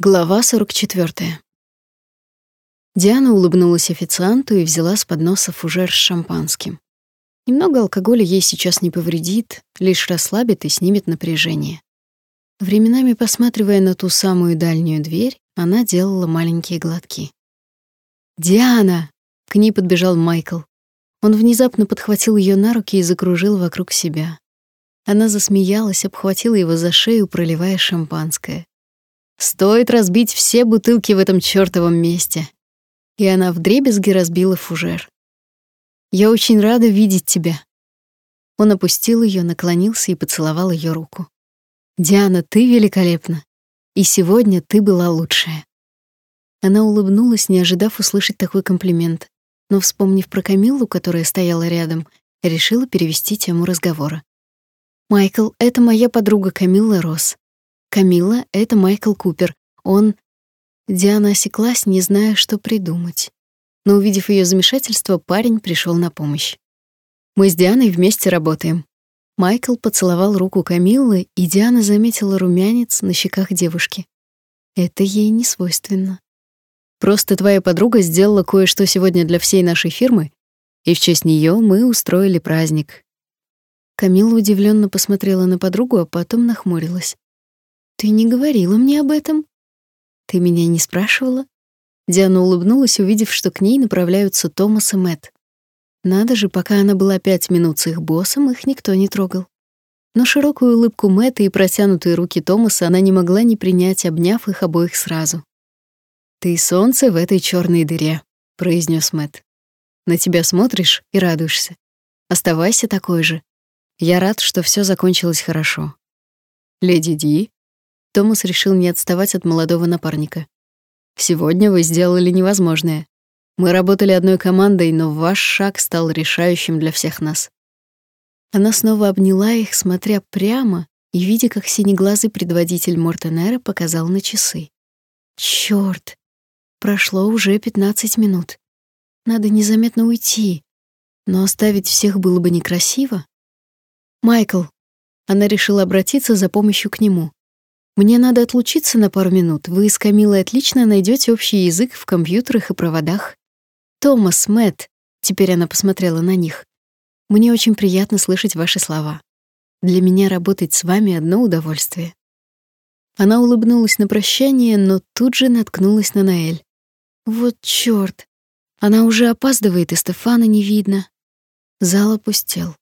Глава 44. Диана улыбнулась официанту и взяла с подноса фужер с шампанским. Немного алкоголя ей сейчас не повредит, лишь расслабит и снимет напряжение. Временами посматривая на ту самую дальнюю дверь, она делала маленькие глотки. «Диана!» — к ней подбежал Майкл. Он внезапно подхватил ее на руки и закружил вокруг себя. Она засмеялась, обхватила его за шею, проливая шампанское. Стоит разбить все бутылки в этом чёртовом месте. И она вдребезги разбила фужер. Я очень рада видеть тебя. Он опустил её, наклонился и поцеловал её руку. Диана, ты великолепна. И сегодня ты была лучшая. Она улыбнулась, не ожидав услышать такой комплимент, но вспомнив про Камиллу, которая стояла рядом, решила перевести тему разговора. Майкл, это моя подруга Камилла Росс. Камила — это Майкл Купер. Он... Диана осеклась, не зная, что придумать. Но, увидев ее замешательство, парень пришел на помощь. «Мы с Дианой вместе работаем». Майкл поцеловал руку Камиллы, и Диана заметила румянец на щеках девушки. Это ей не свойственно. «Просто твоя подруга сделала кое-что сегодня для всей нашей фирмы, и в честь нее мы устроили праздник». Камила удивленно посмотрела на подругу, а потом нахмурилась. Ты не говорила мне об этом? Ты меня не спрашивала? Диана улыбнулась, увидев, что к ней направляются Томас и Мэтт. Надо же, пока она была пять минут с их боссом, их никто не трогал. Но широкую улыбку Мэтта и протянутые руки Томаса она не могла не принять, обняв их обоих сразу. «Ты солнце в этой черной дыре», — произнес Мэтт. «На тебя смотришь и радуешься. Оставайся такой же. Я рад, что все закончилось хорошо. Леди Ди, Томас решил не отставать от молодого напарника. «Сегодня вы сделали невозможное. Мы работали одной командой, но ваш шаг стал решающим для всех нас». Она снова обняла их, смотря прямо и видя, как синеглазый предводитель Мортенера показал на часы. Чёрт! Прошло уже 15 минут. Надо незаметно уйти. Но оставить всех было бы некрасиво. «Майкл!» Она решила обратиться за помощью к нему. Мне надо отлучиться на пару минут. Вы с Камилой отлично найдете общий язык в компьютерах и проводах. Томас, Мэтт, теперь она посмотрела на них. Мне очень приятно слышать ваши слова. Для меня работать с вами одно удовольствие. Она улыбнулась на прощание, но тут же наткнулась на Наэль. Вот чёрт. Она уже опаздывает, и Стефана не видно. Зал опустел.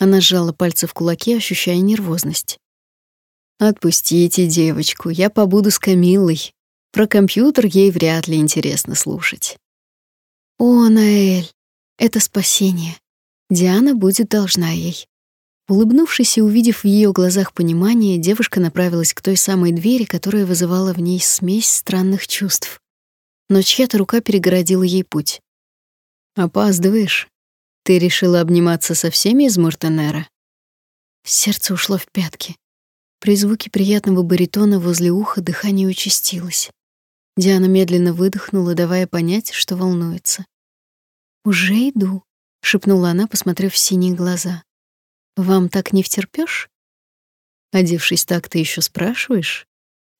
Она сжала пальцы в кулаки, ощущая нервозность. Отпустите девочку, я побуду с Камиллой. Про компьютер ей вряд ли интересно слушать. О, Наэль, это спасение. Диана будет должна ей. Улыбнувшись и увидев в ее глазах понимание, девушка направилась к той самой двери, которая вызывала в ней смесь странных чувств. Но чья-то рука перегородила ей путь. «Опаздываешь. Ты решила обниматься со всеми из Мортенера?» Сердце ушло в пятки. При звуке приятного баритона возле уха дыхание участилось. Диана медленно выдохнула, давая понять, что волнуется. «Уже иду», — шепнула она, посмотрев в синие глаза. «Вам так не втерпёшь?» Одевшись так, ты еще спрашиваешь?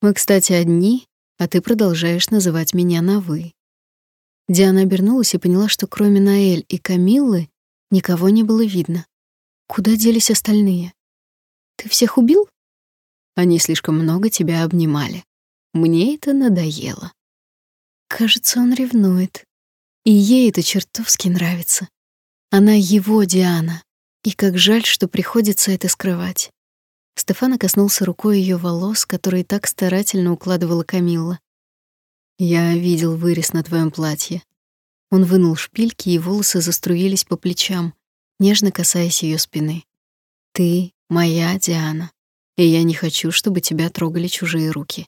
Мы, кстати, одни, а ты продолжаешь называть меня на «вы». Диана обернулась и поняла, что кроме Наэль и Камиллы никого не было видно. Куда делись остальные? «Ты всех убил?» Они слишком много тебя обнимали. Мне это надоело. Кажется, он ревнует. И ей это чертовски нравится. Она его Диана. И как жаль, что приходится это скрывать. Стефана коснулся рукой ее волос, которые так старательно укладывала Камилла. Я видел вырез на твоем платье. Он вынул шпильки, и волосы заструились по плечам, нежно касаясь ее спины. Ты моя Диана и я не хочу, чтобы тебя трогали чужие руки.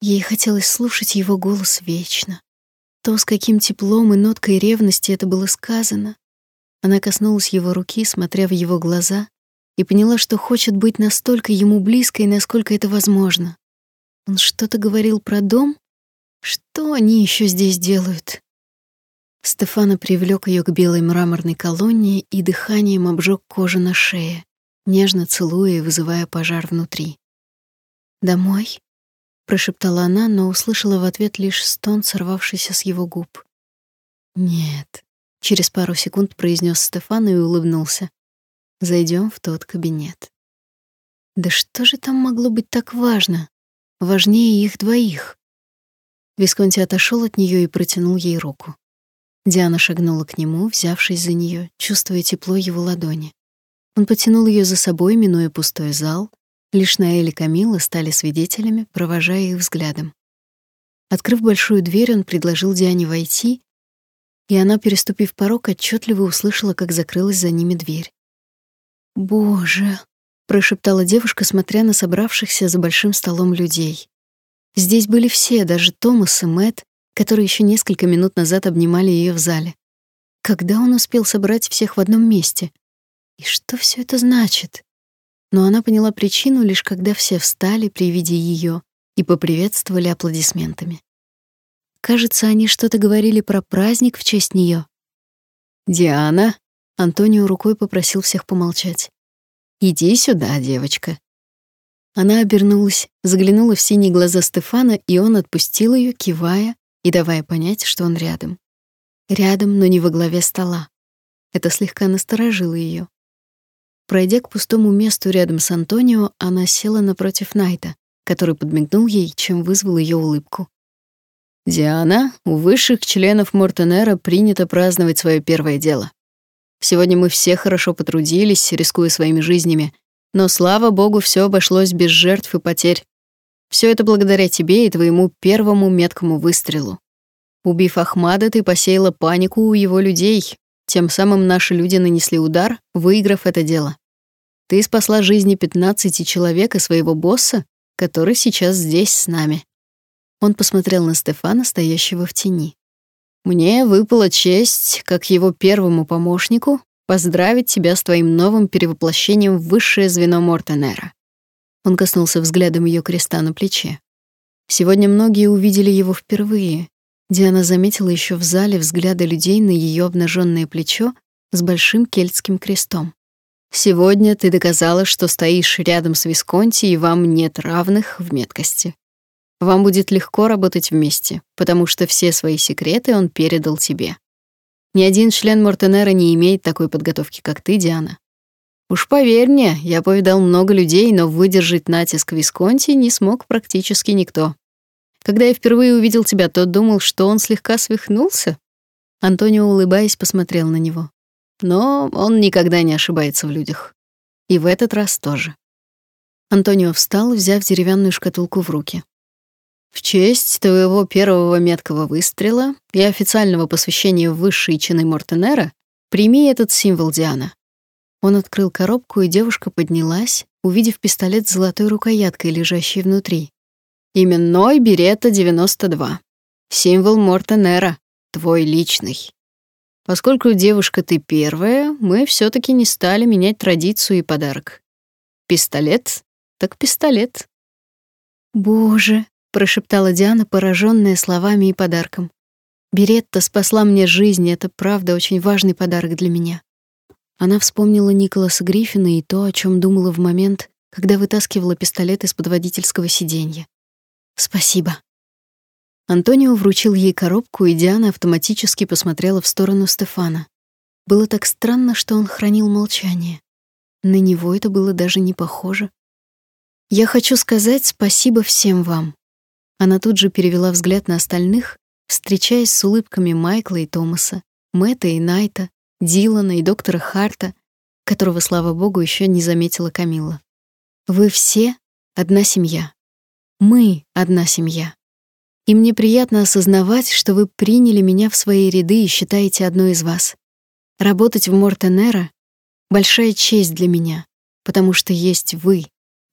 Ей хотелось слушать его голос вечно. То, с каким теплом и ноткой ревности это было сказано. Она коснулась его руки, смотря в его глаза, и поняла, что хочет быть настолько ему близкой, насколько это возможно. Он что-то говорил про дом? Что они еще здесь делают? Стефана привлек ее к белой мраморной колонне и дыханием обжег кожу на шее нежно целуя и вызывая пожар внутри. «Домой?» прошептала она, но услышала в ответ лишь стон, сорвавшийся с его губ. Нет, через пару секунд произнес Стефан и улыбнулся. Зайдем в тот кабинет. Да что же там могло быть так важно? Важнее их двоих. Висконти отошел от нее и протянул ей руку. Диана шагнула к нему, взявшись за нее, чувствуя тепло его ладони. Он потянул ее за собой, минуя пустой зал. Лишь Наэль и Камила стали свидетелями, провожая их взглядом. Открыв большую дверь, он предложил Диане войти, и она, переступив порог, отчетливо услышала, как закрылась за ними дверь. «Боже!» — прошептала девушка, смотря на собравшихся за большим столом людей. Здесь были все, даже Томас и Мэтт, которые еще несколько минут назад обнимали ее в зале. Когда он успел собрать всех в одном месте? И что все это значит? Но она поняла причину лишь когда все встали при виде ее и поприветствовали аплодисментами. Кажется, они что-то говорили про праздник в честь нее. «Диана», — Антонио рукой попросил всех помолчать. «Иди сюда, девочка». Она обернулась, заглянула в синие глаза Стефана, и он отпустил ее, кивая и давая понять, что он рядом. Рядом, но не во главе стола. Это слегка насторожило ее. Пройдя к пустому месту рядом с Антонио, она села напротив Найта, который подмигнул ей, чем вызвал ее улыбку. «Диана, у высших членов Мортенера принято праздновать свое первое дело. Сегодня мы все хорошо потрудились, рискуя своими жизнями, но, слава богу, все обошлось без жертв и потерь. Все это благодаря тебе и твоему первому меткому выстрелу. Убив Ахмада, ты посеяла панику у его людей. Тем самым наши люди нанесли удар, выиграв это дело. Ты спасла жизни 15 человек и своего босса, который сейчас здесь с нами. Он посмотрел на Стефана, стоящего в тени. Мне выпала честь, как его первому помощнику, поздравить тебя с твоим новым перевоплощением в высшее звено Мортенера. Он коснулся взглядом ее креста на плече. Сегодня многие увидели его впервые. Диана заметила еще в зале взгляды людей на ее обнаженное плечо с большим кельтским крестом. Сегодня ты доказала, что стоишь рядом с Висконти, и вам нет равных в меткости. Вам будет легко работать вместе, потому что все свои секреты он передал тебе. Ни один член Мортенера не имеет такой подготовки, как ты, Диана. Уж поверь мне, я повидал много людей, но выдержать натиск Висконти не смог практически никто. Когда я впервые увидел тебя, то думал, что он слегка свихнулся. Антонио, улыбаясь, посмотрел на него. Но он никогда не ошибается в людях. И в этот раз тоже. Антонио встал, взяв деревянную шкатулку в руки. В честь твоего первого меткого выстрела и официального посвящения в высшие чины Мортенера прими этот символ Диана. Он открыл коробку, и девушка поднялась, увидев пистолет с золотой рукояткой, лежащий внутри. Именной Берета 92. Символ Мортенера, твой личный. Поскольку девушка ты первая, мы все таки не стали менять традицию и подарок. Пистолет так пистолет. Боже, прошептала Диана, пораженная словами и подарком. Беретта спасла мне жизнь, это правда очень важный подарок для меня. Она вспомнила Николаса Гриффина и то, о чем думала в момент, когда вытаскивала пистолет из-под водительского сиденья. Спасибо. Антонио вручил ей коробку, и Диана автоматически посмотрела в сторону Стефана. Было так странно, что он хранил молчание. На него это было даже не похоже. Я хочу сказать спасибо всем вам. Она тут же перевела взгляд на остальных, встречаясь с улыбками Майкла и Томаса, Мэтта и Найта, Дилана и доктора Харта, которого, слава богу, еще не заметила Камилла. Вы все одна семья. Мы одна семья. И мне приятно осознавать, что вы приняли меня в свои ряды и считаете одной из вас. Работать в Мортенера — большая честь для меня, потому что есть вы,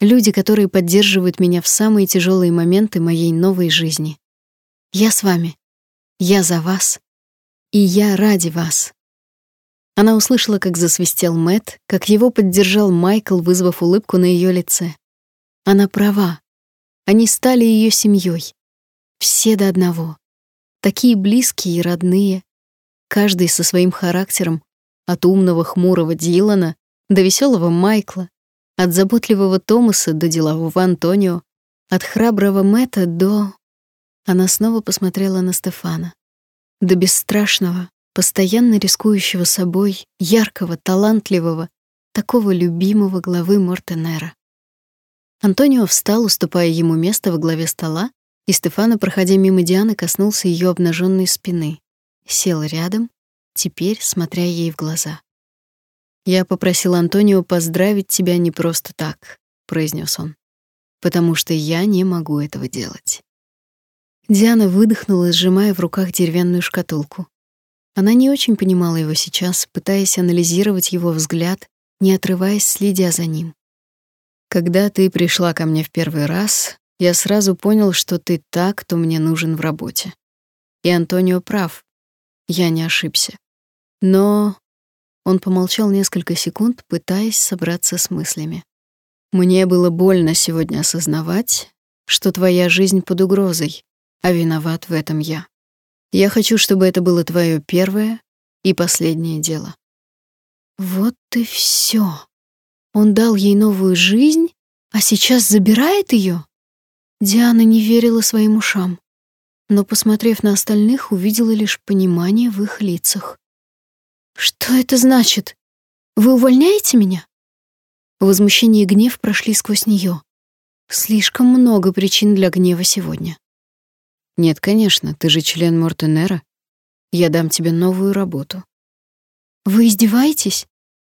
Люди, которые поддерживают меня в самые тяжелые моменты моей новой жизни. Я с вами. Я за вас. И я ради вас. Она услышала, как засвистел Мэт, как его поддержал Майкл, вызвав улыбку на ее лице. Она права. Они стали ее семьей. Все до одного. Такие близкие и родные. Каждый со своим характером, от умного хмурого Дилана до веселого Майкла, от заботливого Томаса до делового Антонио, От храброго Мэтта до... Она снова посмотрела на Стефана. До бесстрашного, постоянно рискующего собой, яркого, талантливого, такого любимого главы Мортенера. Антонио встал, уступая ему место во главе стола, и Стефано, проходя мимо Дианы, коснулся ее обнаженной спины, сел рядом, теперь смотря ей в глаза. «Я попросил Антонио поздравить тебя не просто так», — произнес он, «потому что я не могу этого делать». Диана выдохнула, сжимая в руках деревянную шкатулку. Она не очень понимала его сейчас, пытаясь анализировать его взгляд, не отрываясь, следя за ним. Когда ты пришла ко мне в первый раз, я сразу понял, что ты та, кто мне нужен в работе. И Антонио прав. Я не ошибся. Но он помолчал несколько секунд, пытаясь собраться с мыслями. Мне было больно сегодня осознавать, что твоя жизнь под угрозой, а виноват в этом я. Я хочу, чтобы это было твое первое и последнее дело. Вот и все. Он дал ей новую жизнь, а сейчас забирает ее? Диана не верила своим ушам, но, посмотрев на остальных, увидела лишь понимание в их лицах. «Что это значит? Вы увольняете меня?» Возмущение и гнев прошли сквозь нее. Слишком много причин для гнева сегодня. «Нет, конечно, ты же член Мортенера. Я дам тебе новую работу». «Вы издеваетесь?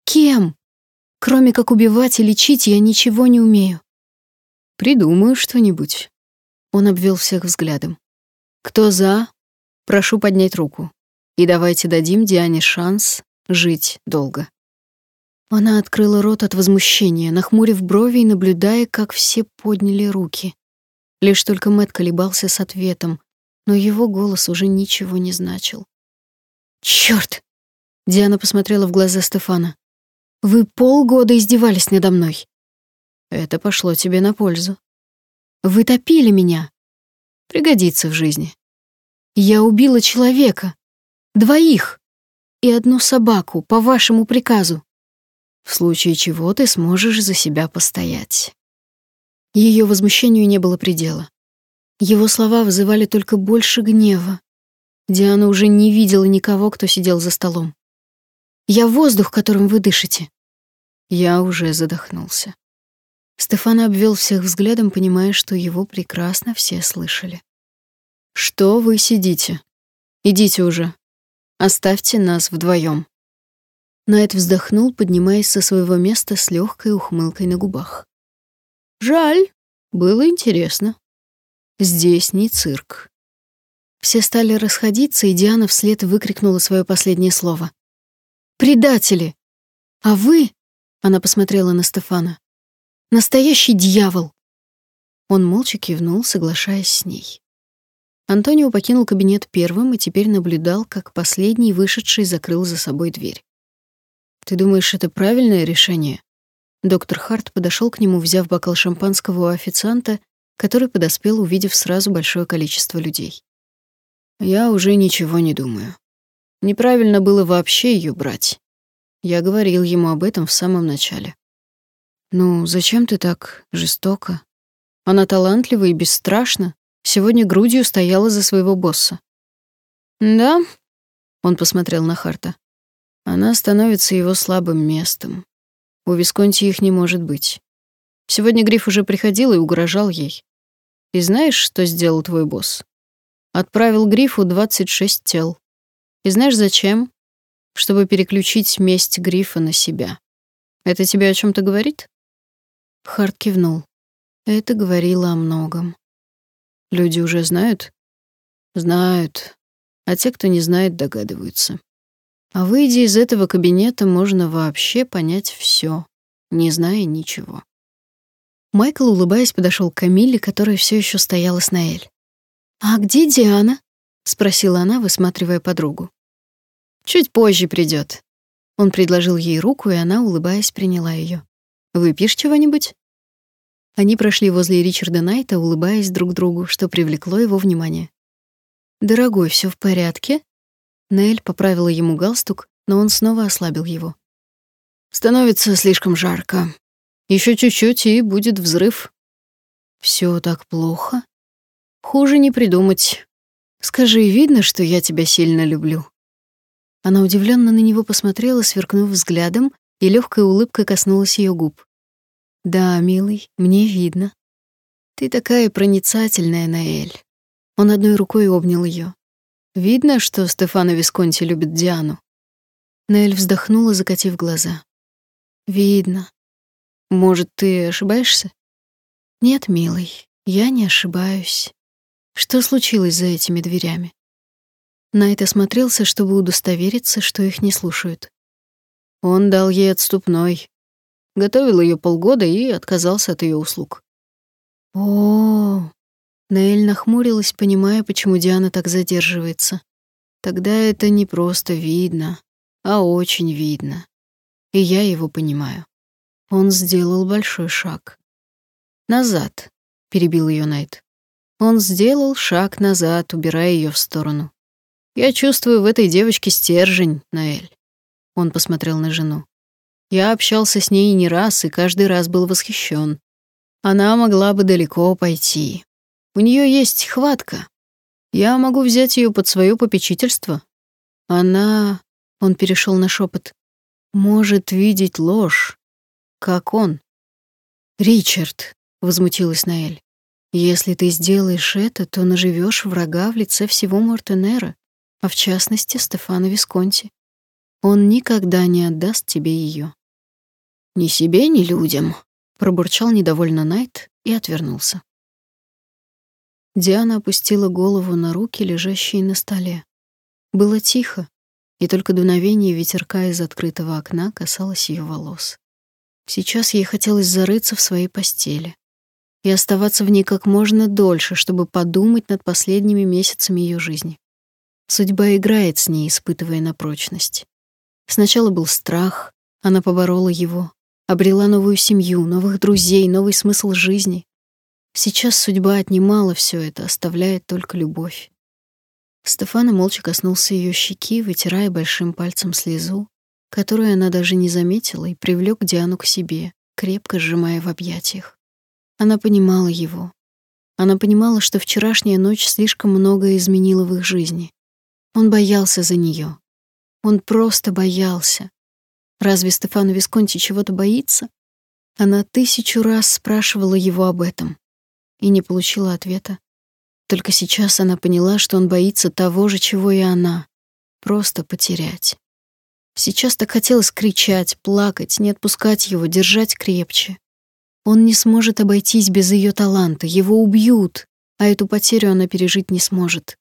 Кем?» Кроме как убивать и лечить, я ничего не умею. Придумаю что-нибудь. Он обвел всех взглядом. Кто за? Прошу поднять руку. И давайте дадим Диане шанс жить долго. Она открыла рот от возмущения, нахмурив брови и наблюдая, как все подняли руки. Лишь только Мэт колебался с ответом, но его голос уже ничего не значил. Черт! Диана посмотрела в глаза Стефана. Вы полгода издевались надо мной. Это пошло тебе на пользу. Вы топили меня. Пригодится в жизни. Я убила человека. Двоих. И одну собаку по вашему приказу. В случае чего ты сможешь за себя постоять. Ее возмущению не было предела. Его слова вызывали только больше гнева. Диана уже не видела никого, кто сидел за столом. Я воздух, которым вы дышите. Я уже задохнулся. Стефан обвел всех взглядом, понимая, что его прекрасно все слышали. Что вы сидите? Идите уже. Оставьте нас вдвоем. Найт вздохнул, поднимаясь со своего места с легкой ухмылкой на губах. Жаль, было интересно. Здесь не цирк. Все стали расходиться, и Диана вслед выкрикнула свое последнее слово. «Предатели! А вы...» — она посмотрела на Стефана. «Настоящий дьявол!» Он молча кивнул, соглашаясь с ней. Антонио покинул кабинет первым и теперь наблюдал, как последний вышедший закрыл за собой дверь. «Ты думаешь, это правильное решение?» Доктор Харт подошел к нему, взяв бокал шампанского у официанта, который подоспел, увидев сразу большое количество людей. «Я уже ничего не думаю. Неправильно было вообще ее брать. Я говорил ему об этом в самом начале. «Ну, зачем ты так жестоко? Она талантлива и бесстрашна. Сегодня грудью стояла за своего босса». «Да?» — он посмотрел на Харта. «Она становится его слабым местом. У Висконти их не может быть. Сегодня Гриф уже приходил и угрожал ей. И знаешь, что сделал твой босс? Отправил Грифу 26 тел. И знаешь зачем? Чтобы переключить месть Грифа на себя. Это тебе о чем то говорит? Харт кивнул. Это говорило о многом. Люди уже знают? Знают. А те, кто не знает, догадываются. А выйдя из этого кабинета, можно вообще понять все, не зная ничего. Майкл, улыбаясь, подошел к Камилле, которая все еще стояла с Наэль. «А где Диана?» — спросила она, высматривая подругу. «Чуть позже придет. Он предложил ей руку, и она, улыбаясь, приняла ее. «Выпьешь чего-нибудь?» Они прошли возле Ричарда Найта, улыбаясь друг другу, что привлекло его внимание. «Дорогой, все в порядке?» Нель поправила ему галстук, но он снова ослабил его. «Становится слишком жарко. Еще чуть-чуть, и будет взрыв». Все так плохо? Хуже не придумать. Скажи, видно, что я тебя сильно люблю?» Она удивленно на него посмотрела, сверкнув взглядом, и легкая улыбка коснулась ее губ. «Да, милый, мне видно. Ты такая проницательная, Наэль». Он одной рукой обнял ее. «Видно, что Стефано Висконти любит Диану?» Наэль вздохнула, закатив глаза. «Видно. Может, ты ошибаешься?» «Нет, милый, я не ошибаюсь. Что случилось за этими дверями?» Найт осмотрелся, чтобы удостовериться, что их не слушают. Он дал ей отступной. Готовил ее полгода и отказался от ее услуг. О, -о, -о. Наэль нахмурилась, понимая, почему Диана так задерживается. Тогда это не просто видно, а очень видно. И я его понимаю. Он сделал большой шаг. Назад, перебил ее Найт. Он сделал шаг назад, убирая ее в сторону. Я чувствую в этой девочке стержень, Наэль. Он посмотрел на жену. Я общался с ней не раз и каждый раз был восхищен. Она могла бы далеко пойти. У нее есть хватка. Я могу взять ее под свое попечительство. Она, он перешел на шепот, может видеть ложь, как он. Ричард, возмутилась Наэль. Если ты сделаешь это, то наживешь врага в лице всего Мортенера а в частности Стефано Висконти. Он никогда не отдаст тебе ее. Ни себе, ни людям, пробурчал недовольно Найт и отвернулся. Диана опустила голову на руки, лежащие на столе. Было тихо, и только дуновение ветерка из открытого окна касалось ее волос. Сейчас ей хотелось зарыться в своей постели и оставаться в ней как можно дольше, чтобы подумать над последними месяцами ее жизни. Судьба играет с ней, испытывая на прочность. Сначала был страх, она поборола его, обрела новую семью, новых друзей, новый смысл жизни. Сейчас судьба отнимала все это, оставляя только любовь. Стефана молча коснулся ее щеки, вытирая большим пальцем слезу, которую она даже не заметила, и привлек Диану к себе, крепко сжимая в объятиях. Она понимала его. Она понимала, что вчерашняя ночь слишком многое изменила в их жизни. Он боялся за нее. Он просто боялся. Разве Стефано Висконти чего-то боится? Она тысячу раз спрашивала его об этом и не получила ответа. Только сейчас она поняла, что он боится того же, чего и она — просто потерять. Сейчас так хотелось кричать, плакать, не отпускать его, держать крепче. Он не сможет обойтись без ее таланта, его убьют, а эту потерю она пережить не сможет.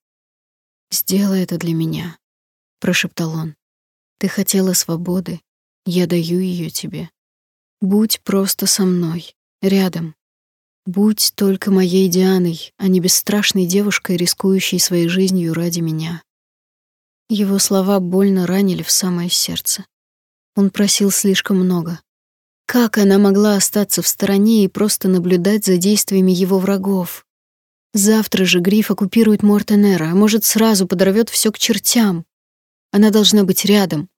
«Сделай это для меня», — прошептал он. «Ты хотела свободы, я даю ее тебе. Будь просто со мной, рядом. Будь только моей Дианой, а не бесстрашной девушкой, рискующей своей жизнью ради меня». Его слова больно ранили в самое сердце. Он просил слишком много. Как она могла остаться в стороне и просто наблюдать за действиями его врагов? Завтра же Гриф оккупирует Мортенера, а может, сразу подорвет все к чертям. Она должна быть рядом.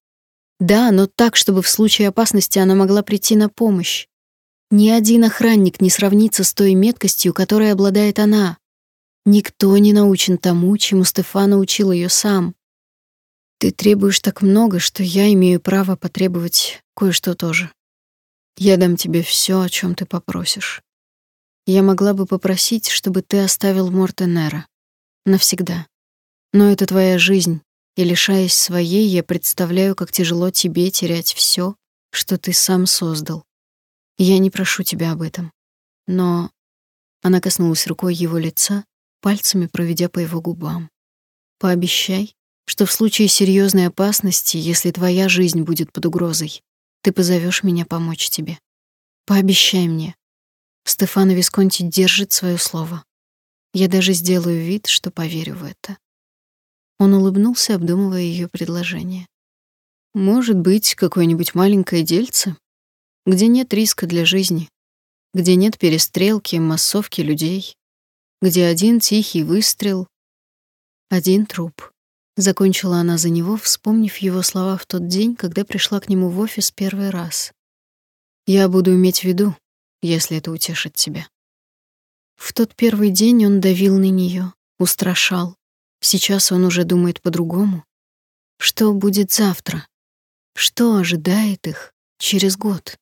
Да, но так, чтобы в случае опасности она могла прийти на помощь. Ни один охранник не сравнится с той меткостью, которой обладает она. Никто не научен тому, чему Стефана учил ее сам. Ты требуешь так много, что я имею право потребовать кое-что тоже. Я дам тебе все, о чем ты попросишь. Я могла бы попросить, чтобы ты оставил Мортенера. Навсегда. Но это твоя жизнь, и лишаясь своей, я представляю, как тяжело тебе терять все, что ты сам создал. Я не прошу тебя об этом. Но она коснулась рукой его лица, пальцами проведя по его губам. Пообещай, что в случае серьезной опасности, если твоя жизнь будет под угрозой, ты позовешь меня помочь тебе. Пообещай мне, Стефано Висконти держит свое слово. Я даже сделаю вид, что поверю в это. Он улыбнулся, обдумывая ее предложение. Может быть, какое-нибудь маленькое дельце, где нет риска для жизни, где нет перестрелки, массовки людей, где один тихий выстрел, один труп. Закончила она за него, вспомнив его слова в тот день, когда пришла к нему в офис первый раз. Я буду иметь в виду, если это утешит тебя. В тот первый день он давил на нее, устрашал. Сейчас он уже думает по-другому. Что будет завтра? Что ожидает их через год?